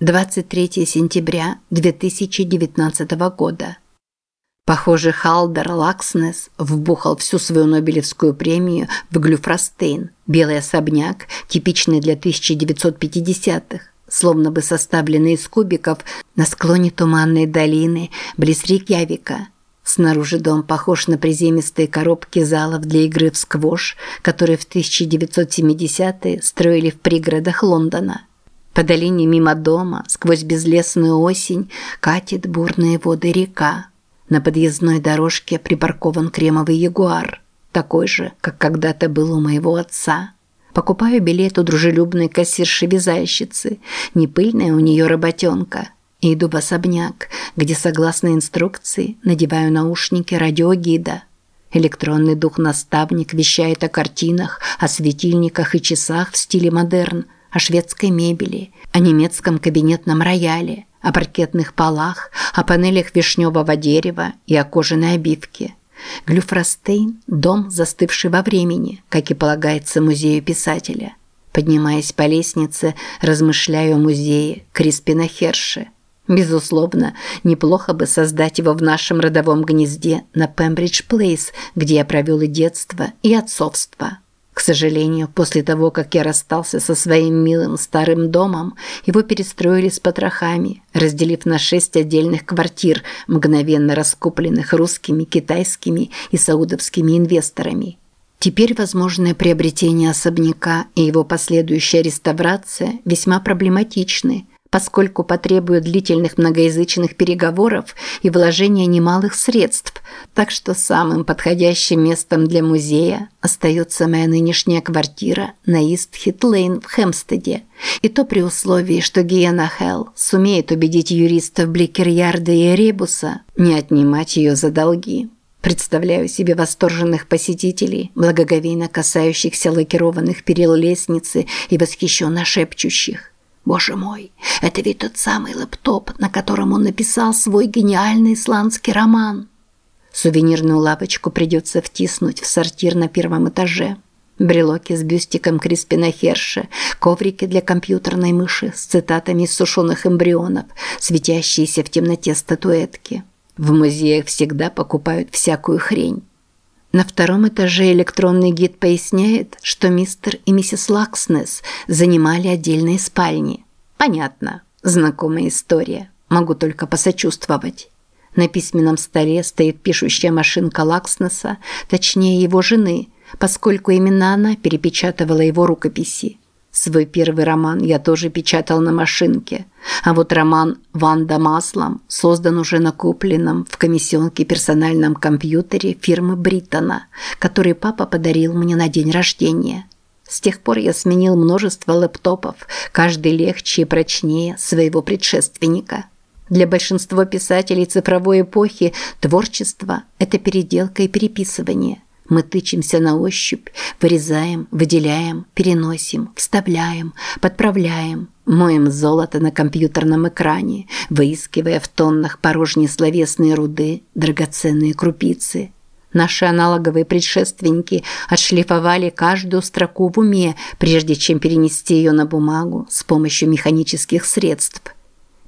23 сентября 2019 года. Похоже, Халдер Лакснес вбухал всю свою Нобелевскую премию в Глюфростейн, белый особняк, типичный для 1950-х, словно бы составленный из кубиков на склоне туманной долины близ Рейкьявика. Снаружи дом похож на приземистые коробки залов для игры в сквош, которые в 1970-е строили в пригородах Лондона. По долине мимо дома, сквозь безлесную осень, катит бурные воды река. На подъездной дорожке припаркован кремовый ягуар, такой же, как когда-то был у моего отца. Покупаю билет у дружелюбной кассирши-вязальщицы, не пыльная у нее работенка, и иду в особняк, где, согласно инструкции, надеваю наушники радиогида. Электронный дух-наставник вещает о картинах, о светильниках и часах в стиле модерн – о шведской мебели, о немецком кабинетном рояле, о паркетных полах, о панелях вишневого дерева и о кожаной обивке. Глюфростейн – дом, застывший во времени, как и полагается музею писателя. Поднимаясь по лестнице, размышляю о музее Криспина Херши. Безусловно, неплохо бы создать его в нашем родовом гнезде на Пембридж-Плейс, где я провел и детство, и отцовство. К сожалению, после того, как я расстался со своим милым старым домом, его перестроили с потрохами, разделив на шесть отдельных квартир, мгновенно раскупленных русскими, китайскими и саудовскими инвесторами. Теперь возможное приобретение особняка и его последующая реставрация весьма проблематичны – поскольку потребует длительных многоязычных переговоров и вложения немалых средств, так что самым подходящим местом для музея остается моя нынешняя квартира на Ист-Хит-Лейн в Хемстеде, и то при условии, что Гиена Хелл сумеет убедить юристов Бликерьярда и Эребуса не отнимать ее за долги. Представляю себе восторженных посетителей, благоговейно касающихся лакированных перил лестницы и восхищенно шепчущих. Боже мой, это ведь тот самый лэптоп, на котором он написал свой гениальный исландский роман. Сувенирную лавочку придется втиснуть в сортир на первом этаже. Брелоки с бюстиком Криспина Херша, коврики для компьютерной мыши с цитатами из сушеных эмбрионов, светящиеся в темноте статуэтки. В музеях всегда покупают всякую хрень. На втором этаже электронный гид поясняет, что мистер и миссис Лакснес занимали отдельные спальни. Понятно, знакомая история. Могу только посочувствовать. На письменном столе стоит пишущая машинка Лакснеса, точнее его жены, поскольку именно она перепечатывала его рукописи. Свой первый роман я тоже печатал на машинке, а вот роман «Ванда маслом» создан уже на купленном в комиссионке персональном компьютере фирмы Бриттона, который папа подарил мне на день рождения. С тех пор я сменил множество лэптопов, каждый легче и прочнее своего предшественника. Для большинства писателей цифровой эпохи творчество – это переделка и переписывание. Мы тычемся на ощупь, вырезаем, выделяем, переносим, вставляем, подправляем, моем золото на компьютерном экране, выискивая в тоннах порожней словесные руды, драгоценные крупицы. Наши аналоговые предшественники отшлифовали каждую строку в уме, прежде чем перенести ее на бумагу с помощью механических средств.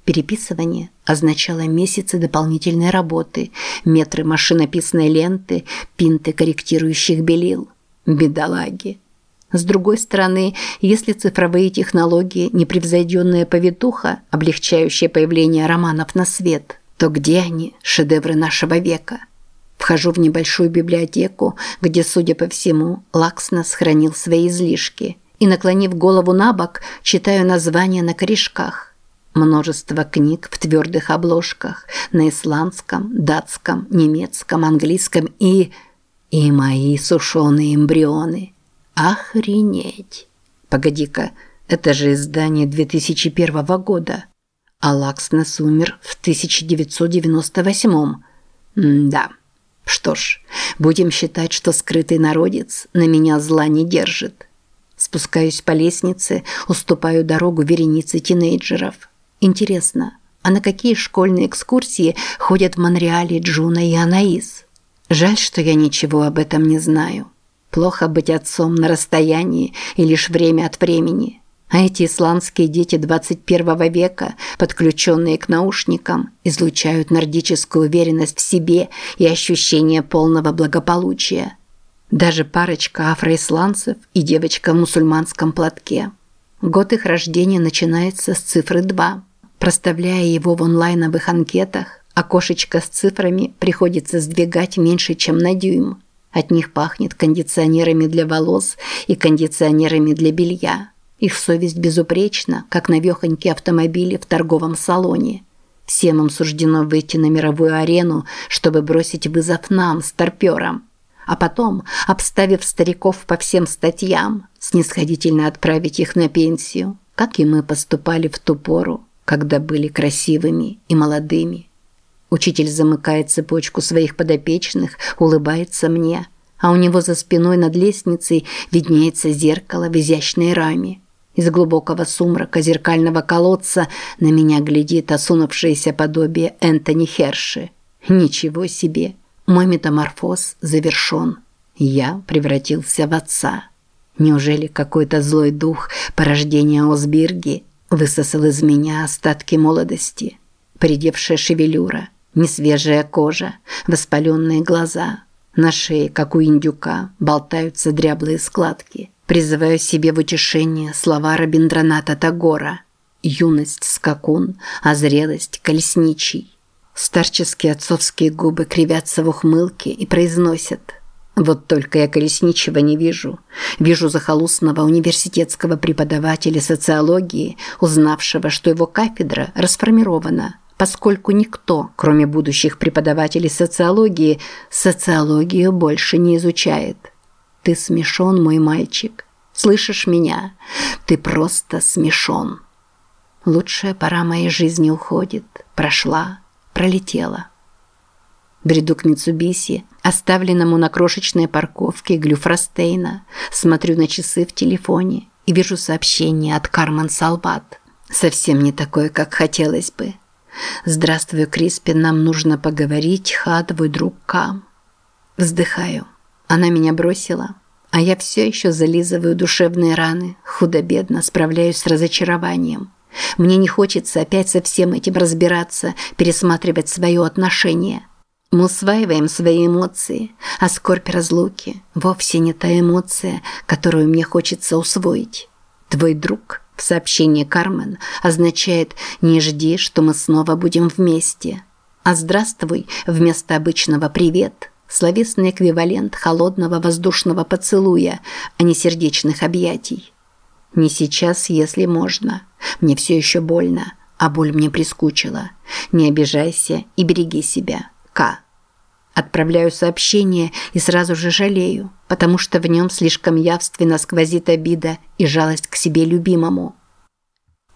Переписывание означало месяцы дополнительной работы, метры машинописной ленты, пинты корректирующих белил. Бедолаги. С другой стороны, если цифровые технологии – непревзойденная повитуха, облегчающая появление романов на свет, то где они, шедевры нашего века? Вхожу в небольшую библиотеку, где, судя по всему, Лаксна сохранил свои излишки, и, наклонив голову на бок, читаю названия на корешках. Множество книг в твердых обложках на исландском, датском, немецком, английском и... И мои сушеные эмбрионы. Охренеть! Погоди-ка, это же издание 2001 года. А Лакснес умер в 1998. М да. Что ж, будем считать, что скрытый народец на меня зла не держит. Спускаюсь по лестнице, уступаю дорогу веренице тинейджеров. Интересно, а на какие школьные экскурсии ходят в Монреале Джуна и Анаис? Жаль, что я ничего об этом не знаю. Плохо быть отцом на расстоянии и лишь время от времени. А эти исландские дети 21 века, подключенные к наушникам, излучают нордическую уверенность в себе и ощущение полного благополучия. Даже парочка афроисландцев и девочка в мусульманском платке. Год их рождения начинается с цифры 2. Проставляя его в онлайновых анкетах, окошечко с цифрами приходится сдвигать меньше, чем на дюйм. От них пахнет кондиционерами для волос и кондиционерами для белья. Их совесть безупречна, как навехонькие автомобили в торговом салоне. Всем им суждено выйти на мировую арену, чтобы бросить вызов нам, старпёрам. А потом, обставив стариков по всем статьям, снисходительно отправить их на пенсию, как и мы поступали в ту пору, когда были красивыми и молодыми. Учитель замыкает цепочку своих подопечных, улыбается мне, а у него за спиной над лестницей виднеется зеркало в изящной раме. Из глубокого сумрака зеркального колодца на меня глядит осунувшееся подобие Энтони Херши. Ничего себе! Мой метаморфоз завершен. Я превратился в отца. Неужели какой-то злой дух порождения Осбирги высосал из меня остатки молодости? Придевшая шевелюра, несвежая кожа, воспаленные глаза. На шее, как у индюка, болтаются дряблые складки – Призываю себе в утешение слова Рабиндраната Тагора. Юность – скакун, а зрелость – колесничий. Старческие отцовские губы кривятся в ухмылке и произносят «Вот только я колесничего не вижу. Вижу захолустного университетского преподавателя социологии, узнавшего, что его кафедра расформирована, поскольку никто, кроме будущих преподавателей социологии, социологию больше не изучает». Ты смешон, мой мальчик. Слышишь меня? Ты просто смешон. Лучшая пора моей жизни уходит, прошла, пролетела. Бреду к Митсубиси, оставленному на крошечной парковке Глюфростейна, смотрю на часы в телефоне и вижу сообщение от Кармен Салбат. Совсем не такое, как хотелось бы. «Здравствуй, Криспин, нам нужно поговорить, ха, твой друг Кам». Вздыхаю. Она меня бросила, а я все еще зализываю душевные раны, худо-бедно справляюсь с разочарованием. Мне не хочется опять со всем этим разбираться, пересматривать свое отношение. Мы усваиваем свои эмоции, а скорбь разлуки вовсе не та эмоция, которую мне хочется усвоить. Твой друг в сообщении Кармен означает «не жди, что мы снова будем вместе», а «здравствуй» вместо обычного «привет» словесный эквивалент холодного воздушного поцелуя, а не сердечных объятий. Не сейчас, если можно. Мне все еще больно, а боль мне прискучила. Не обижайся и береги себя. К. Отправляю сообщение и сразу же жалею, потому что в нем слишком явственно сквозит обида и жалость к себе любимому.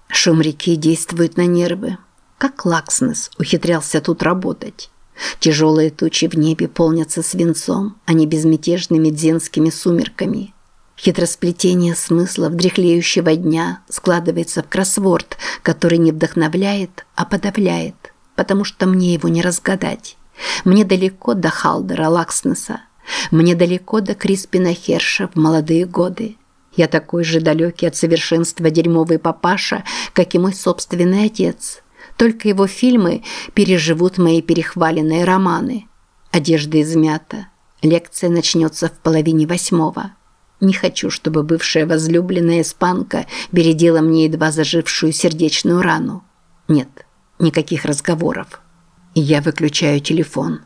Шум реки действует на нервы. Как Лакснес ухитрялся тут работать? Тяжелые тучи в небе полнятся свинцом, а не безмятежными дзенскими сумерками. Хитросплетение смыслов дряхлеющего дня складывается в кроссворд, который не вдохновляет, а подавляет, потому что мне его не разгадать. Мне далеко до Халдера Лакснеса. Мне далеко до Криспина Херша в молодые годы. Я такой же далекий от совершенства дерьмовый папаша, как и мой собственный отец. Только его фильмы переживут мои перехваленные романы. Одежда измята. Лекция начнется в половине восьмого. Не хочу, чтобы бывшая возлюбленная испанка бередила мне едва зажившую сердечную рану. Нет, никаких разговоров. И я выключаю телефон.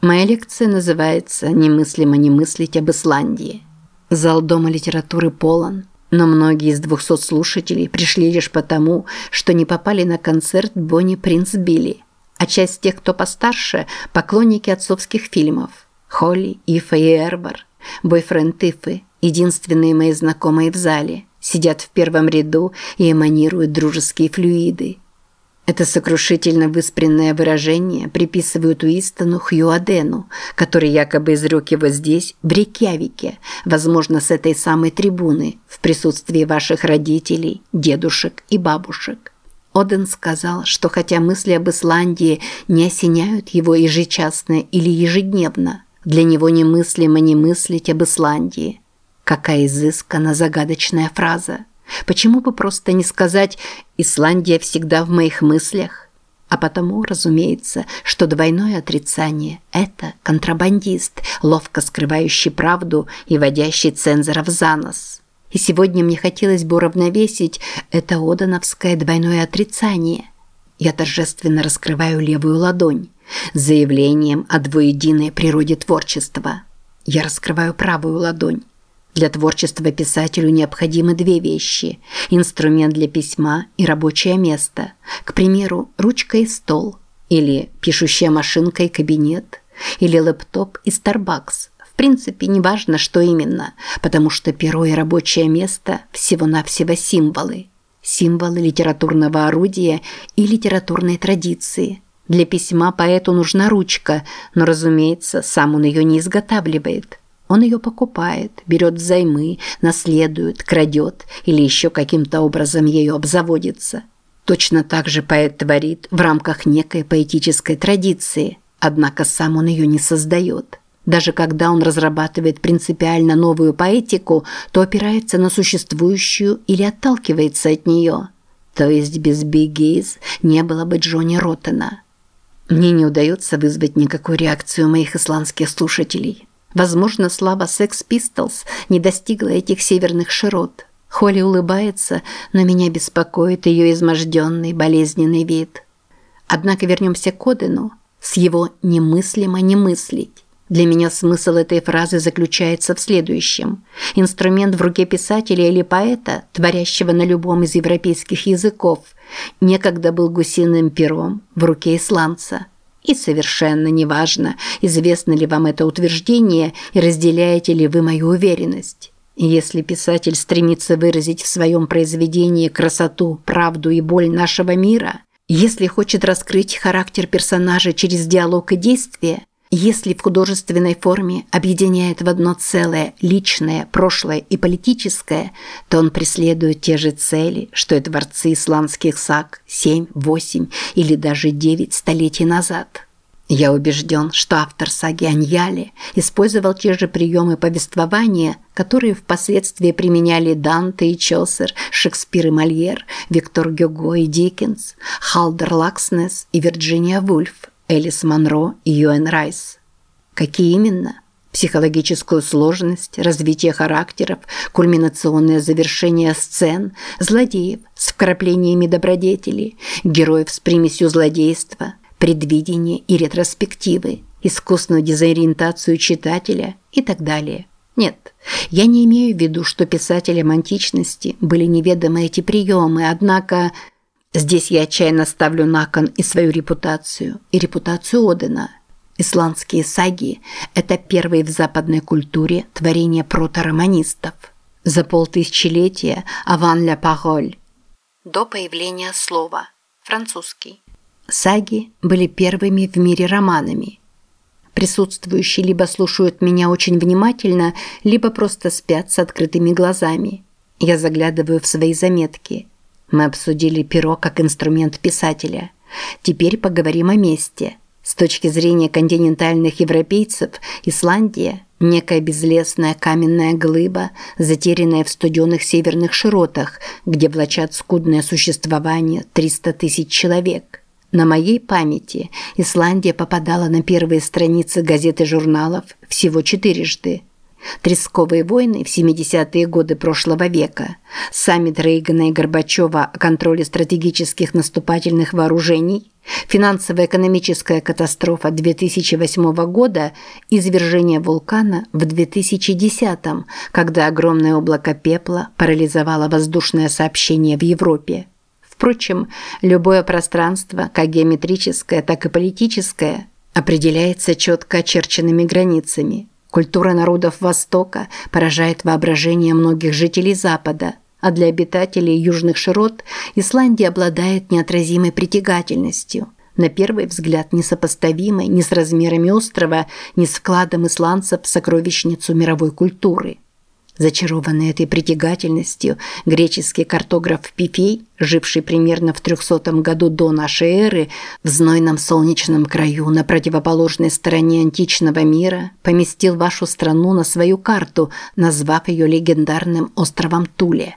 Моя лекция называется «Немыслимо не мыслить об Исландии». Зал Дома литературы полон. Но многие из 200 слушателей пришли лишь потому, что не попали на концерт Бонни Принц Билли, а часть тех, кто постарше, поклонники отцовских фильмов. Холли, Ифа и Эрбор, бойфренд Ифы, единственные мои знакомые в зале, сидят в первом ряду и эманируют дружеские флюиды. Это сокрушительно выспренное выражение приписывают Уистону Хьюадену, который якобы изрек его здесь, в Рейкьявике, возможно, с этой самой трибуны, в присутствии ваших родителей, дедушек и бабушек. Оден сказал, что хотя мысли об Исландии не осеняют его ежечасно или ежедневно, для него немыслимо не мыслить об Исландии. Какая изысканно загадочная фраза – Почему бы просто не сказать «Исландия всегда в моих мыслях»? А потому, разумеется, что двойное отрицание – это контрабандист, ловко скрывающий правду и водящий цензоров за нос. И сегодня мне хотелось бы уравновесить это одановское двойное отрицание. Я торжественно раскрываю левую ладонь с заявлением о двуединой природе творчества. Я раскрываю правую ладонь для творчества писателю необходимы две вещи – инструмент для письма и рабочее место. К примеру, ручка и стол. Или пишущая машинка и кабинет. Или лэптоп и Starbucks. В принципе, неважно, что именно, потому что перо и рабочее место – всего-навсего символы. Символы литературного орудия и литературной традиции. Для письма поэту нужна ручка, но, разумеется, сам он ее не изготавливает – он ее покупает, берет взаймы, наследует, крадет или еще каким-то образом ею обзаводится. Точно так же поэт творит в рамках некой поэтической традиции, однако сам он ее не создает. Даже когда он разрабатывает принципиально новую поэтику, то опирается на существующую или отталкивается от нее. То есть без Биггейз не было бы Джонни Роттена. Мне не удается вызвать никакую реакцию моих исландских слушателей. Возможно, слава Sex Pistols не достигла этих северных широт. Холли улыбается, но меня беспокоит ее изможденный, болезненный вид. Однако вернемся к Одену с его «немыслимо не мыслить». Для меня смысл этой фразы заключается в следующем. Инструмент в руке писателя или поэта, творящего на любом из европейских языков, некогда был гусиным пером в руке исландца – и совершенно неважно, известно ли вам это утверждение и разделяете ли вы мою уверенность. Если писатель стремится выразить в своем произведении красоту, правду и боль нашего мира, если хочет раскрыть характер персонажа через диалог и действие, если в художественной форме объединяет в одно целое личное, прошлое и политическое, то он преследует те же цели, что и творцы исландских саг 7, 8 или даже 9 столетий назад. Я убежден, что автор саги Аньяли использовал те же приемы повествования, которые впоследствии применяли Данте и Чосер, Шекспир и Мольер, Виктор Гюго и Диккенс, Халдер Лакснес и Вирджиния Вульф – Элис Монро и Юэн Райс. Какие именно? Психологическую сложность, развитие характеров, кульминационное завершение сцен, злодеев с вкраплениями добродетели, героев с примесью злодейства, предвидение и ретроспективы, искусную дезориентацию читателя и так далее. Нет, я не имею в виду, что писателям античности были неведомы эти приемы, однако Здесь я отчаянно ставлю на кон и свою репутацию, и репутацию Одена. Исландские саги – это первые в западной культуре творения протороманистов. За полтысячелетия «Аван ля пароль» – до появления слова, французский. Саги были первыми в мире романами. Присутствующие либо слушают меня очень внимательно, либо просто спят с открытыми глазами. Я заглядываю в свои заметки – мы обсудили перо как инструмент писателя. Теперь поговорим о месте. С точки зрения континентальных европейцев, Исландия – некая безлесная каменная глыба, затерянная в студенных северных широтах, где влачат скудное существование 300 тысяч человек. На моей памяти Исландия попадала на первые страницы газет и журналов всего четырежды – Тресковые войны в 70-е годы прошлого века, саммит Рейгана и Горбачева о контроле стратегических наступательных вооружений, финансово-экономическая катастрофа 2008 года, извержение вулкана в 2010, когда огромное облако пепла парализовало воздушное сообщение в Европе. Впрочем, любое пространство, как геометрическое, так и политическое, определяется четко очерченными границами – Культура народов Востока поражает воображение многих жителей Запада, а для обитателей южных широт Исландия обладает неотразимой притягательностью. На первый взгляд несопоставимой ни с размерами острова, ни с вкладом исландцев в сокровищницу мировой культуры – Зачарованный этой притягательностью, греческий картограф Пипей, живший примерно в 300 году до нашей эры, в знойном солнечном краю на противоположной стороне античного мира, поместил вашу страну на свою карту, назвав ее легендарным островом Туле.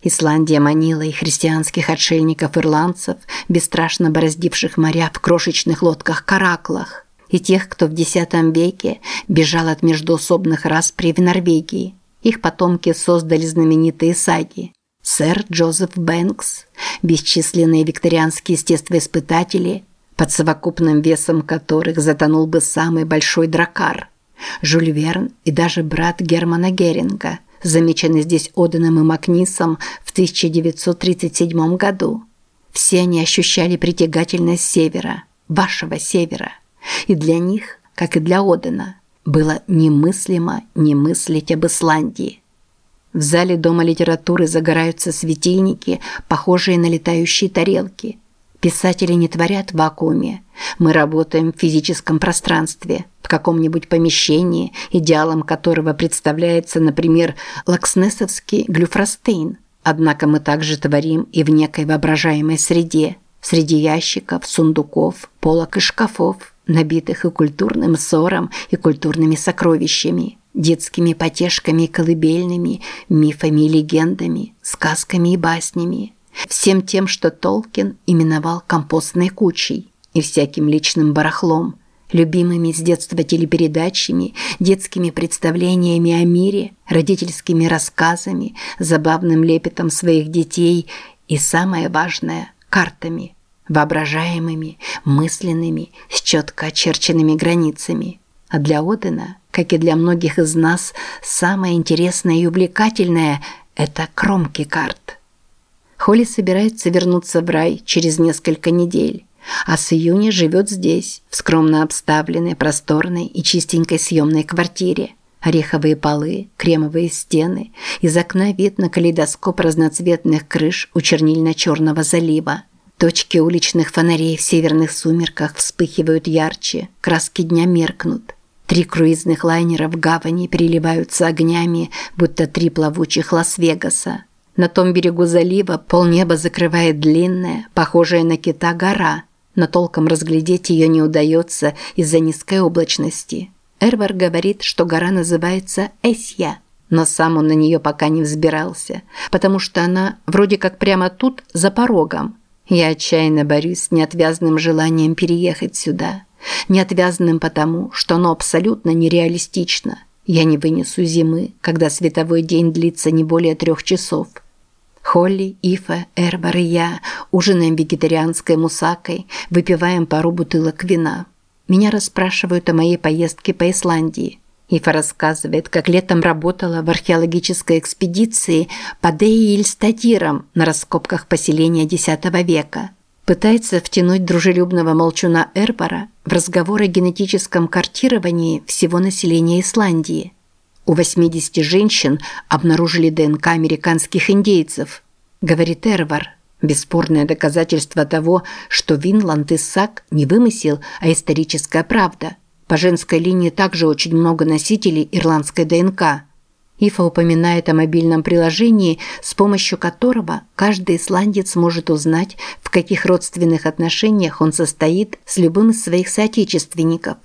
Исландия манила и христианских отшельников-ирландцев, бесстрашно бороздивших моря в крошечных лодках-караклах, и тех, кто в X веке бежал от междоусобных распри в Норвегии. Их потомки создали знаменитые саги. Сэр Джозеф Бэнкс, бесчисленные викторианские естествоиспытатели, под совокупным весом которых затонул бы самый большой дракар, Жюль Верн и даже брат Германа Геринга – замеченный здесь Оденом и Макнисом в 1937 году. Все они ощущали притягательность севера, вашего севера. И для них, как и для Одена, было немыслимо не мыслить об Исландии. В зале Дома литературы загораются светильники, похожие на летающие тарелки – Писатели не творят в вакууме. Мы работаем в физическом пространстве, в каком-нибудь помещении, идеалом которого представляется, например, лакснесовский глюфростейн. Однако мы также творим и в некой воображаемой среде, среди ящиков, сундуков, полок и шкафов, набитых и культурным ссором, и культурными сокровищами, детскими потешками и колыбельными, мифами и легендами, сказками и баснями – всем тем, что Толкин именовал компостной кучей и всяким личным барахлом, любимыми с детства телепередачами, детскими представлениями о мире, родительскими рассказами, забавным лепетом своих детей и, самое важное, картами, воображаемыми, мысленными, с четко очерченными границами. А для Одена, как и для многих из нас, самое интересное и увлекательное – это кромки карт – Холли собирается вернуться в рай через несколько недель, а с июня живет здесь, в скромно обставленной, просторной и чистенькой съемной квартире. Ореховые полы, кремовые стены, из окна вид на калейдоскоп разноцветных крыш у чернильно-черного залива. Точки уличных фонарей в северных сумерках вспыхивают ярче, краски дня меркнут. Три круизных лайнера в гавани переливаются огнями, будто три плавучих Лас-Вегаса. На том берегу залива полнеба закрывает длинная, похожая на кита гора, но толком разглядеть ее не удается из-за низкой облачности. Эрвар говорит, что гора называется Эсья, но сам он на нее пока не взбирался, потому что она вроде как прямо тут, за порогом. Я отчаянно борюсь с неотвязным желанием переехать сюда. Неотвязным потому, что оно абсолютно нереалистично. Я не вынесу зимы, когда световой день длится не более трех часов. Холли, Ифа, Эрбар и я ужинаем вегетарианской мусакой, выпиваем пару бутылок вина. Меня расспрашивают о моей поездке по Исландии. Ифа рассказывает, как летом работала в археологической экспедиции по Деи-Ильстадирам на раскопках поселения X века. Пытается втянуть дружелюбного молчуна Эрбара в разговор о генетическом картировании всего населения Исландии – у 80 женщин обнаружили ДНК американских индейцев, говорит Эрвар. Бесспорное доказательство того, что Винланд и Сак не вымысел, а историческая правда. По женской линии также очень много носителей ирландской ДНК. Ифа упоминает о мобильном приложении, с помощью которого каждый исландец может узнать, в каких родственных отношениях он состоит с любым из своих соотечественников.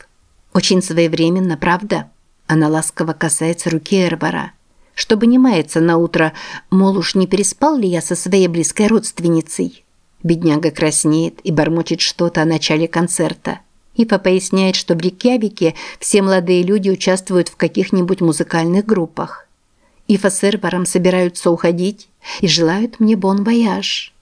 Очень своевременно, правда? Она ласково касается руки Эрбара. Чтобы не маяться на утро, мол, уж не переспал ли я со своей близкой родственницей. Бедняга краснеет и бормочет что-то о начале концерта. Ифа поясняет, что в Рикьявике все молодые люди участвуют в каких-нибудь музыкальных группах. Ифа с Эрбаром собираются уходить и желают мне бон-вояж.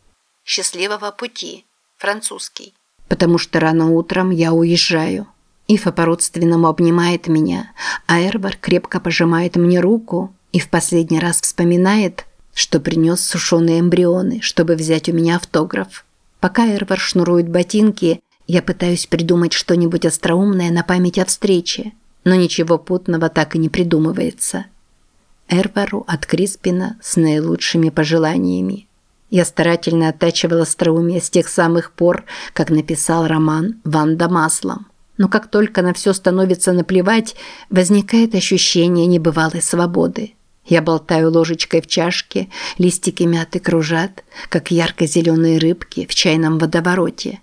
Счастливого пути. Французский. Потому что рано утром я уезжаю. Ифа по-родственному обнимает меня, а Эрбар крепко пожимает мне руку и в последний раз вспоминает, что принес сушеные эмбрионы, чтобы взять у меня автограф. Пока Эрвар шнурует ботинки, я пытаюсь придумать что-нибудь остроумное на память о встрече, но ничего путного так и не придумывается. Эрвару от Криспина с наилучшими пожеланиями. Я старательно оттачивала остроумие с тех самых пор, как написал роман «Ванда маслом». Но как только на все становится наплевать, возникает ощущение небывалой свободы. Я болтаю ложечкой в чашке, листики мяты кружат, как ярко-зеленые рыбки в чайном водовороте.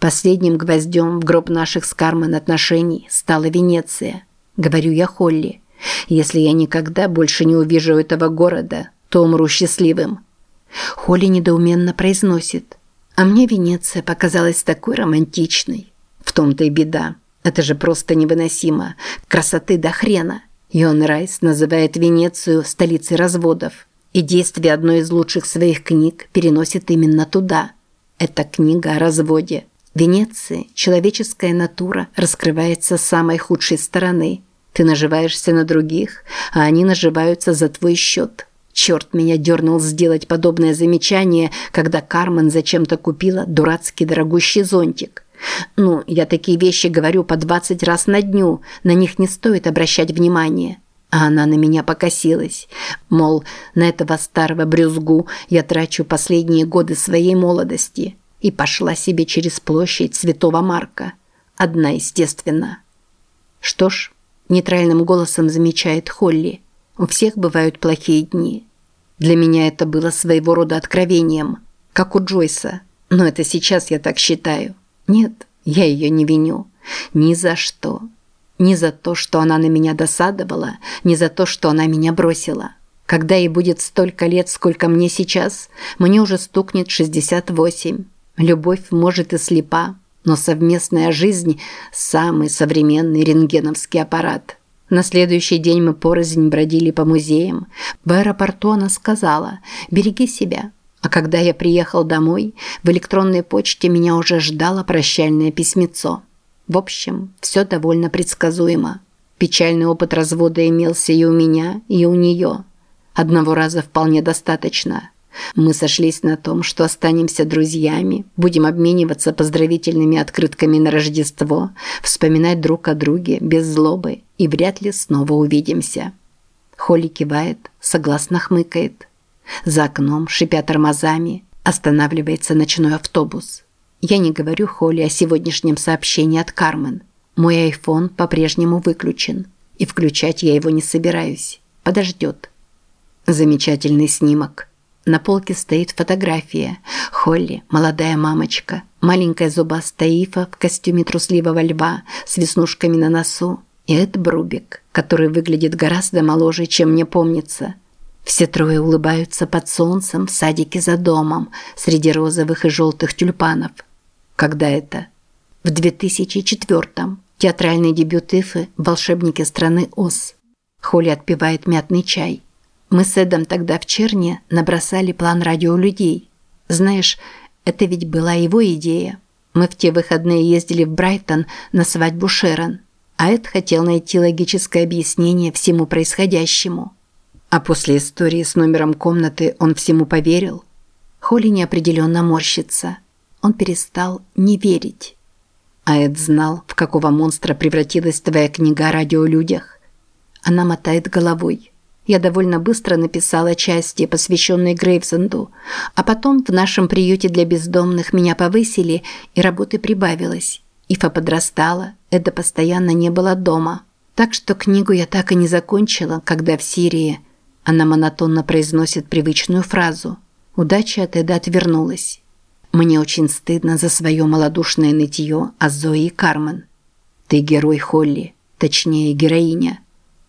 Последним гвоздем в гроб наших с Кармен отношений стала Венеция. Говорю я Холли. Если я никогда больше не увижу этого города, то умру счастливым. Холли недоуменно произносит. А мне Венеция показалась такой романтичной. В том-то и беда. Это же просто невыносимо. Красоты до хрена. Йон Райс называет Венецию столицей разводов. И действие одной из лучших своих книг переносит именно туда. Это книга о разводе. Венеции человеческая натура раскрывается с самой худшей стороны. Ты наживаешься на других, а они наживаются за твой счет. Черт меня дернул сделать подобное замечание, когда Кармен зачем-то купила дурацкий дорогущий зонтик. Ну, я такие вещи говорю по 20 раз на дню, на них не стоит обращать внимание. А она на меня покосилась. Мол, на этого старого брюзгу я трачу последние годы своей молодости. И пошла себе через площадь Святого Марка. Одна, естественно. Что ж, нейтральным голосом замечает Холли. У всех бывают плохие дни. Для меня это было своего рода откровением, как у Джойса. Но это сейчас я так считаю. Нет, я ее не виню. Ни за что. Ни за то, что она на меня досадовала, ни за то, что она меня бросила. Когда ей будет столько лет, сколько мне сейчас, мне уже стукнет 68. Любовь может и слепа, но совместная жизнь – самый современный рентгеновский аппарат. На следующий день мы порознь бродили по музеям. В аэропорту она сказала «Береги себя». А когда я приехал домой, в электронной почте меня уже ждало прощальное письмецо. В общем, все довольно предсказуемо. Печальный опыт развода имелся и у меня, и у нее. Одного раза вполне достаточно – мы сошлись на том, что останемся друзьями, будем обмениваться поздравительными открытками на Рождество, вспоминать друг о друге без злобы и вряд ли снова увидимся. Холли кивает, согласно хмыкает. За окном, шипя тормозами, останавливается ночной автобус. Я не говорю Холли о сегодняшнем сообщении от Кармен. Мой айфон по-прежнему выключен, и включать я его не собираюсь. Подождет. Замечательный снимок. На полке стоит фотография. Холли, молодая мамочка, маленькая зубастая Ифа в костюме трусливого льва с веснушками на носу. И Эд Брубик, который выглядит гораздо моложе, чем мне помнится. Все трое улыбаются под солнцем в садике за домом, среди розовых и желтых тюльпанов. Когда это? В 2004-м. Театральный дебют Ифы «Волшебники страны Оз». Холли отпивает мятный чай – мы с Эдом тогда в Черне набросали план радиолюдей. Знаешь, это ведь была его идея. Мы в те выходные ездили в Брайтон на свадьбу Шерон, а Эд хотел найти логическое объяснение всему происходящему. А после истории с номером комнаты он всему поверил. Холли неопределенно морщится. Он перестал не верить. А Эд знал, в какого монстра превратилась твоя книга о радиолюдях. Она мотает головой. Я довольно быстро написала части, посвященные Грейвзенду, а потом в нашем приюте для бездомных меня повысили, и работы прибавилось. Ифа подрастала, это постоянно не было дома. Так что книгу я так и не закончила, когда в Сирии она монотонно произносит привычную фразу. Удача от Эда отвернулась. Мне очень стыдно за свое малодушное нытье о Зои и Кармен. Ты герой Холли, точнее героиня.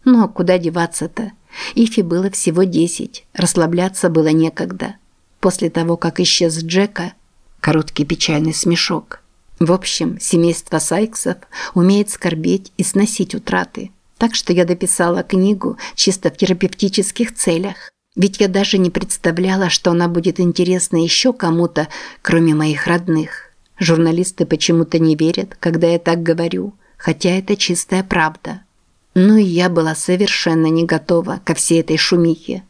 Но куда деваться-то? Ифи было всего десять, расслабляться было некогда. После того, как исчез Джека, короткий печальный смешок. В общем, семейство Сайксов умеет скорбеть и сносить утраты. Так что я дописала книгу чисто в терапевтических целях. Ведь я даже не представляла, что она будет интересна еще кому-то, кроме моих родных. Журналисты почему-то не верят, когда я так говорю, хотя это чистая правда. Ну и я была совершенно не готова ко всей этой шумихе.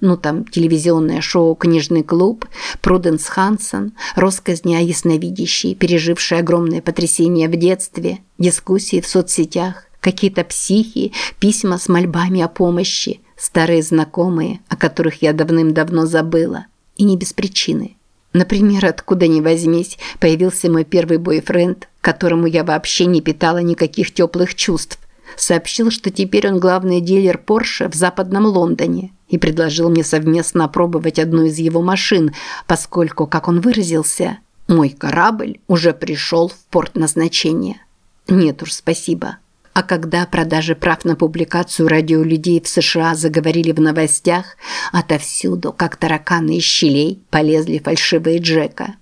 Ну там телевизионное шоу «Книжный клуб», Пруденс Хансон, росказни о ясновидящей, пережившей огромное потрясение в детстве, дискуссии в соцсетях, какие-то психи, письма с мольбами о помощи, старые знакомые, о которых я давным-давно забыла. И не без причины. Например, откуда ни возьмись, появился мой первый бойфренд, которому я вообще не питала никаких теплых чувств сообщил, что теперь он главный дилер Porsche в западном Лондоне и предложил мне совместно опробовать одну из его машин, поскольку, как он выразился, мой корабль уже пришел в порт назначения. Нет уж, спасибо. А когда о продаже прав на публикацию радиолюдей в США заговорили в новостях, отовсюду, как тараканы из щелей, полезли фальшивые Джека.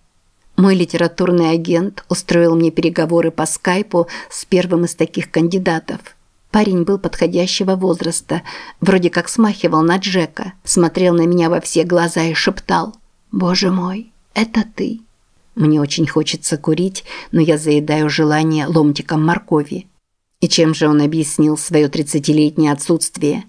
Мой литературный агент устроил мне переговоры по скайпу с первым из таких кандидатов. Парень был подходящего возраста, вроде как смахивал на Джека, смотрел на меня во все глаза и шептал «Боже мой, это ты». Мне очень хочется курить, но я заедаю желание ломтиком моркови. И чем же он объяснил свое тридцатилетнее отсутствие?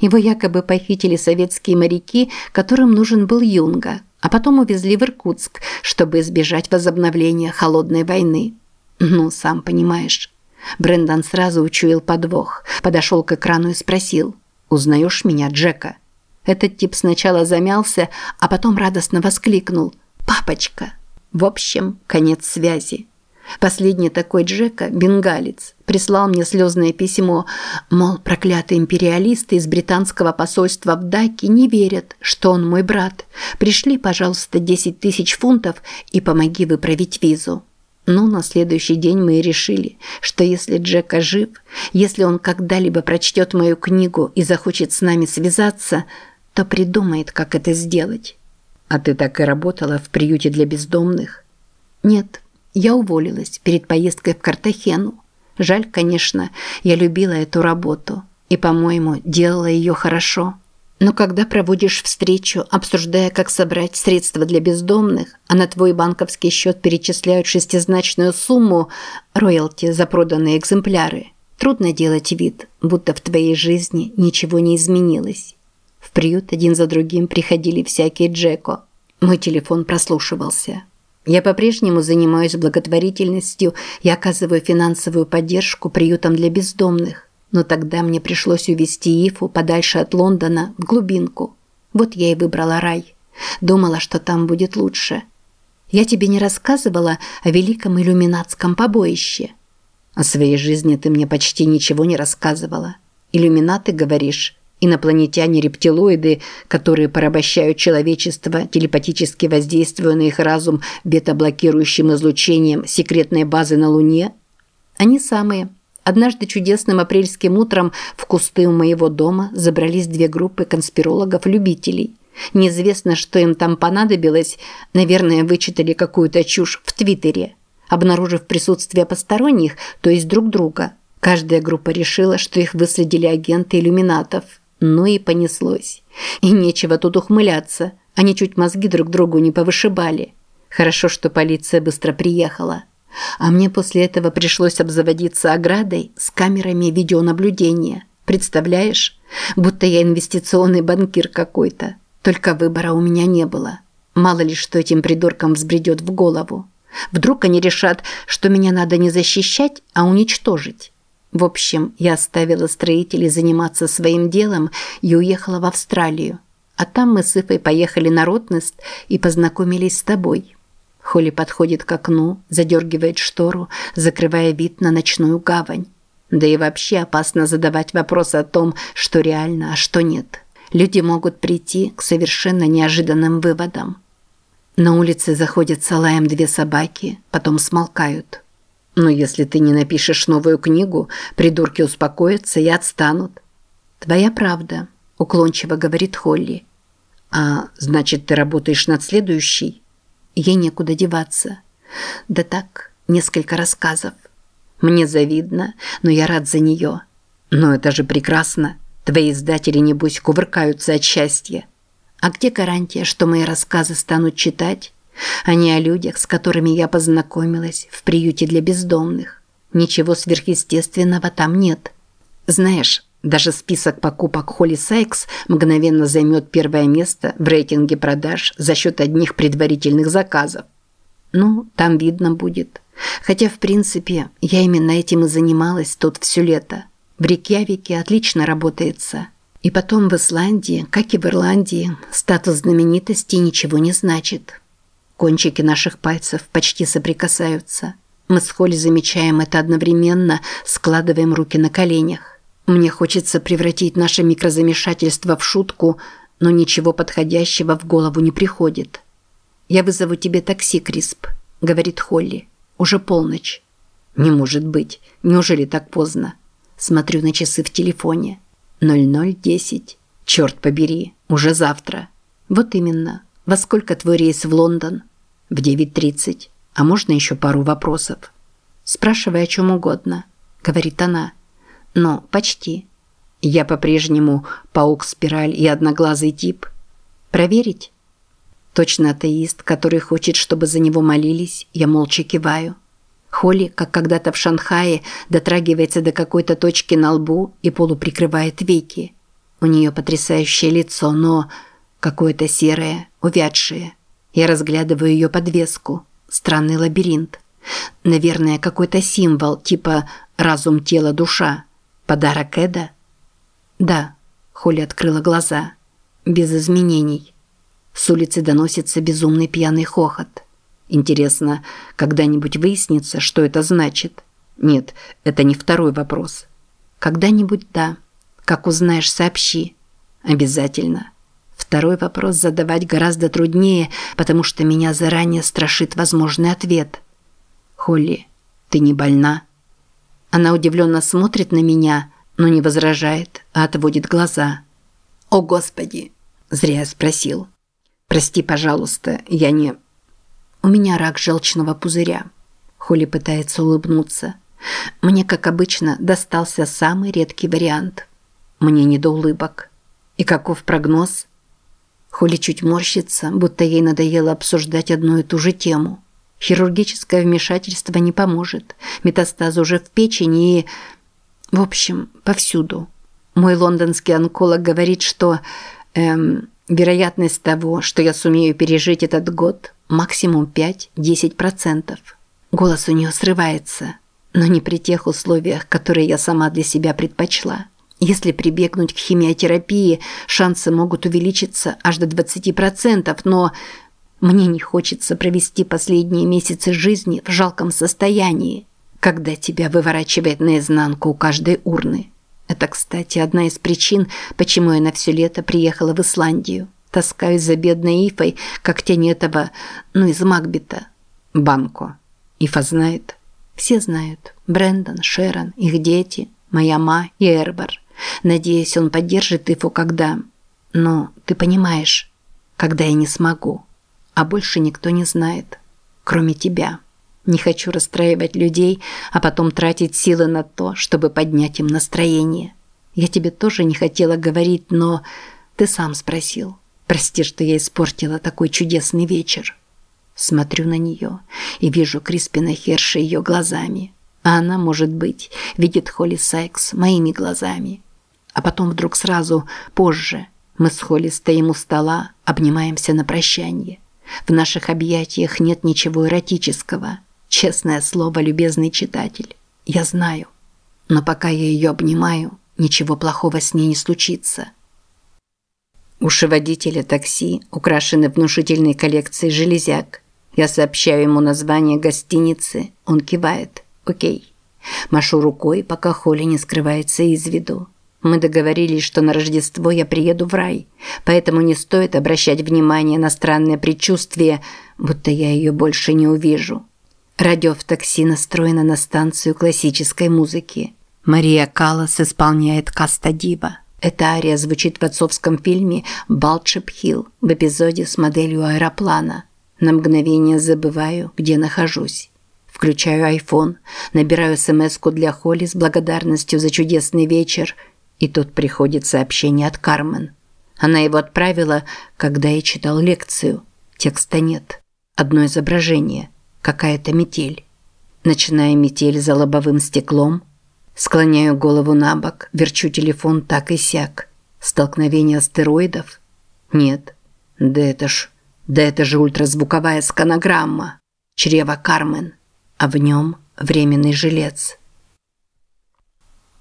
Его якобы похитили советские моряки, которым нужен был Юнга, а потом увезли в Иркутск, чтобы избежать возобновления холодной войны. Ну, сам понимаешь. Брендан сразу учуял подвох, подошел к экрану и спросил: "Узнаешь меня, Джека?" Этот тип сначала замялся, а потом радостно воскликнул: "Папочка!" В общем, конец связи. Последний такой Джека, бенгалец, прислал мне слезное письмо, мол, проклятые империалисты из британского посольства в Даке не верят, что он мой брат. Пришли, пожалуйста, 10 тысяч фунтов и помоги выправить визу. Ну, на следующий день мы решили, что если Джека жив, если он когда-либо прочтет мою книгу и захочет с нами связаться, то придумает, как это сделать. А ты так и работала в приюте для бездомных? Нет, я уволилась перед поездкой в Картахену. Жаль, конечно, я любила эту работу и, по-моему, делала ее хорошо. Но когда проводишь встречу, обсуждая, как собрать средства для бездомных, а на твой банковский счет перечисляют шестизначную сумму роялти за проданные экземпляры, трудно делать вид, будто в твоей жизни ничего не изменилось. В приют один за другим приходили всякие Джеко. Мой телефон прослушивался. Я по-прежнему занимаюсь благотворительностью и оказываю финансовую поддержку приютам для бездомных. Но тогда мне пришлось увезти Ифу подальше от Лондона, в глубинку. Вот я и выбрала рай. Думала, что там будет лучше. Я тебе не рассказывала о великом иллюминатском побоище. О своей жизни ты мне почти ничего не рассказывала. Иллюминаты, говоришь? Инопланетяне-рептилоиды, которые порабощают человечество, телепатически воздействуя на их разум бета-блокирующим излучением секретной базы на Луне? Они самые. Однажды чудесным апрельским утром в кусты у моего дома забрались две группы конспирологов-любителей. Неизвестно, что им там понадобилось. Наверное, вычитали какую-то чушь в Твиттере. Обнаружив присутствие посторонних, то есть друг друга, каждая группа решила, что их выследили агенты иллюминатов – ну и понеслось. И нечего тут ухмыляться. Они чуть мозги друг другу не повышибали. Хорошо, что полиция быстро приехала. А мне после этого пришлось обзаводиться оградой с камерами видеонаблюдения. Представляешь? Будто я инвестиционный банкир какой-то. Только выбора у меня не было. Мало ли что этим придуркам взбредет в голову. Вдруг они решат, что меня надо не защищать, а уничтожить. В общем, я оставила строителей заниматься своим делом и уехала в Австралию. А там мы с Ифой поехали на Ротнест и познакомились с тобой. Холли подходит к окну, задергивает штору, закрывая вид на ночную гавань. Да и вообще опасно задавать вопрос о том, что реально, а что нет. Люди могут прийти к совершенно неожиданным выводам. На улице заходят с лаем две собаки, потом смолкают. Но если ты не напишешь новую книгу, придурки успокоятся и отстанут. Твоя правда, уклончиво говорит Холли. А значит, ты работаешь над следующей? Ей некуда деваться. Да так, несколько рассказов. Мне завидно, но я рад за нее. Но это же прекрасно. Твои издатели, небось, кувыркаются от счастья. А где гарантия, что мои рассказы станут читать? не о людях, с которыми я познакомилась в приюте для бездомных. Ничего сверхъестественного там нет. Знаешь, даже список покупок Холли Сайкс мгновенно займет первое место в рейтинге продаж за счет одних предварительных заказов. Ну, там видно будет. Хотя, в принципе, я именно этим и занималась тут все лето. В Рейкьявике отлично работается. И потом в Исландии, как и в Ирландии, статус знаменитости ничего не значит. Кончики наших пальцев почти соприкасаются. Мы с Холли замечаем это одновременно, складываем руки на коленях. Мне хочется превратить наше микрозамешательство в шутку, но ничего подходящего в голову не приходит. «Я вызову тебе такси, Крисп», – говорит Холли. «Уже полночь». «Не может быть. Неужели так поздно?» Смотрю на часы в телефоне. 00.10. Черт побери, уже завтра. Вот именно. Во сколько твой рейс в Лондон? В 9.30. А можно еще пару вопросов? Спрашивай о чем угодно, говорит она. Но почти. Я по-прежнему паук-спираль и одноглазый тип. Проверить? Точно атеист, который хочет, чтобы за него молились, я молча киваю. Холли, как когда-то в Шанхае, дотрагивается до какой-то точки на лбу и полуприкрывает веки. У нее потрясающее лицо, но какое-то серое, увядшее. Я разглядываю ее подвеску. Странный лабиринт. Наверное, какой-то символ, типа «разум, тело, душа». Подарок Эда? Да, Холли открыла глаза. Без изменений. С улицы доносится безумный пьяный хохот. Интересно, когда-нибудь выяснится, что это значит? Нет, это не второй вопрос. Когда-нибудь да. Как узнаешь, сообщи. Обязательно. Второй вопрос задавать гораздо труднее, потому что меня заранее страшит возможный ответ. Холли, ты не больна? Она удивленно смотрит на меня, но не возражает, а отводит глаза. О, господи, зря я спросил. Прости, пожалуйста, я не у меня рак желчного пузыря. Холли пытается улыбнуться. Мне, как обычно, достался самый редкий вариант. Мне не до улыбок. И каков прогноз? Холли чуть морщится, будто ей надоело обсуждать одну и ту же тему. Хирургическое вмешательство не поможет. Метастазы уже в печени и... В общем, повсюду. Мой лондонский онколог говорит, что... Эм, вероятность того, что я сумею пережить этот год, максимум 5-10%. Голос у нее срывается, но не при тех условиях, которые я сама для себя предпочла. Если прибегнуть к химиотерапии, шансы могут увеличиться аж до 20%, но мне не хочется провести последние месяцы жизни в жалком состоянии, когда тебя выворачивает наизнанку у каждой урны. Это, кстати, одна из причин, почему я на все лето приехала в Исландию. Таскаюсь за бедной Ифой, как тень этого, ну, из Макбета. Банко. Ифа знает. Все знают. Брэндон, Шерон, их дети, моя ма и Эрбер. Надеюсь, он поддержит Ифу, когда... Ну, ты понимаешь, когда я не смогу. А больше никто не знает, кроме тебя. Не хочу расстраивать людей, а потом тратить силы на то, чтобы поднять им настроение. Я тебе тоже не хотела говорить, но ты сам спросил. Прости, что я испортила такой чудесный вечер. Смотрю на нее и вижу Криспина Херша ее глазами. А она, может быть, видит Холли Сайкс моими глазами. А потом вдруг сразу, позже, мы с Холли стоим у стола, обнимаемся на прощание. В наших объятиях нет ничего эротического. Честное слово, любезный читатель. Я знаю. Но пока я ее обнимаю, ничего плохого с ней не случится. Уши водителя такси украшены внушительной коллекцией железяк. Я сообщаю ему название гостиницы, он кивает. Окей. Машу рукой, пока Холли не скрывается из виду. Мы договорились, что на Рождество я приеду в рай, поэтому не стоит обращать внимание на странное предчувствие, будто я ее больше не увижу. Радио в такси настроено на станцию классической музыки. Мария Каллас исполняет «Каста Дива». Эта ария звучит в отцовском фильме «Балчеп Хилл» в эпизоде с моделью аэроплана. На мгновение забываю, где нахожусь. Включаю iPhone, набираю смс для Холли с благодарностью за чудесный вечер, и тут приходит сообщение от Кармен. Она его отправила, когда я читал лекцию. Текста нет. Одно изображение. Какая-то метель. Начиная метель за лобовым стеклом – Склоняю голову на бок, верчу телефон так и сяк. Столкновение астероидов? Нет. Да это ж... Да это же ультразвуковая сканограмма. Чрево Кармен. А в нем временный жилец.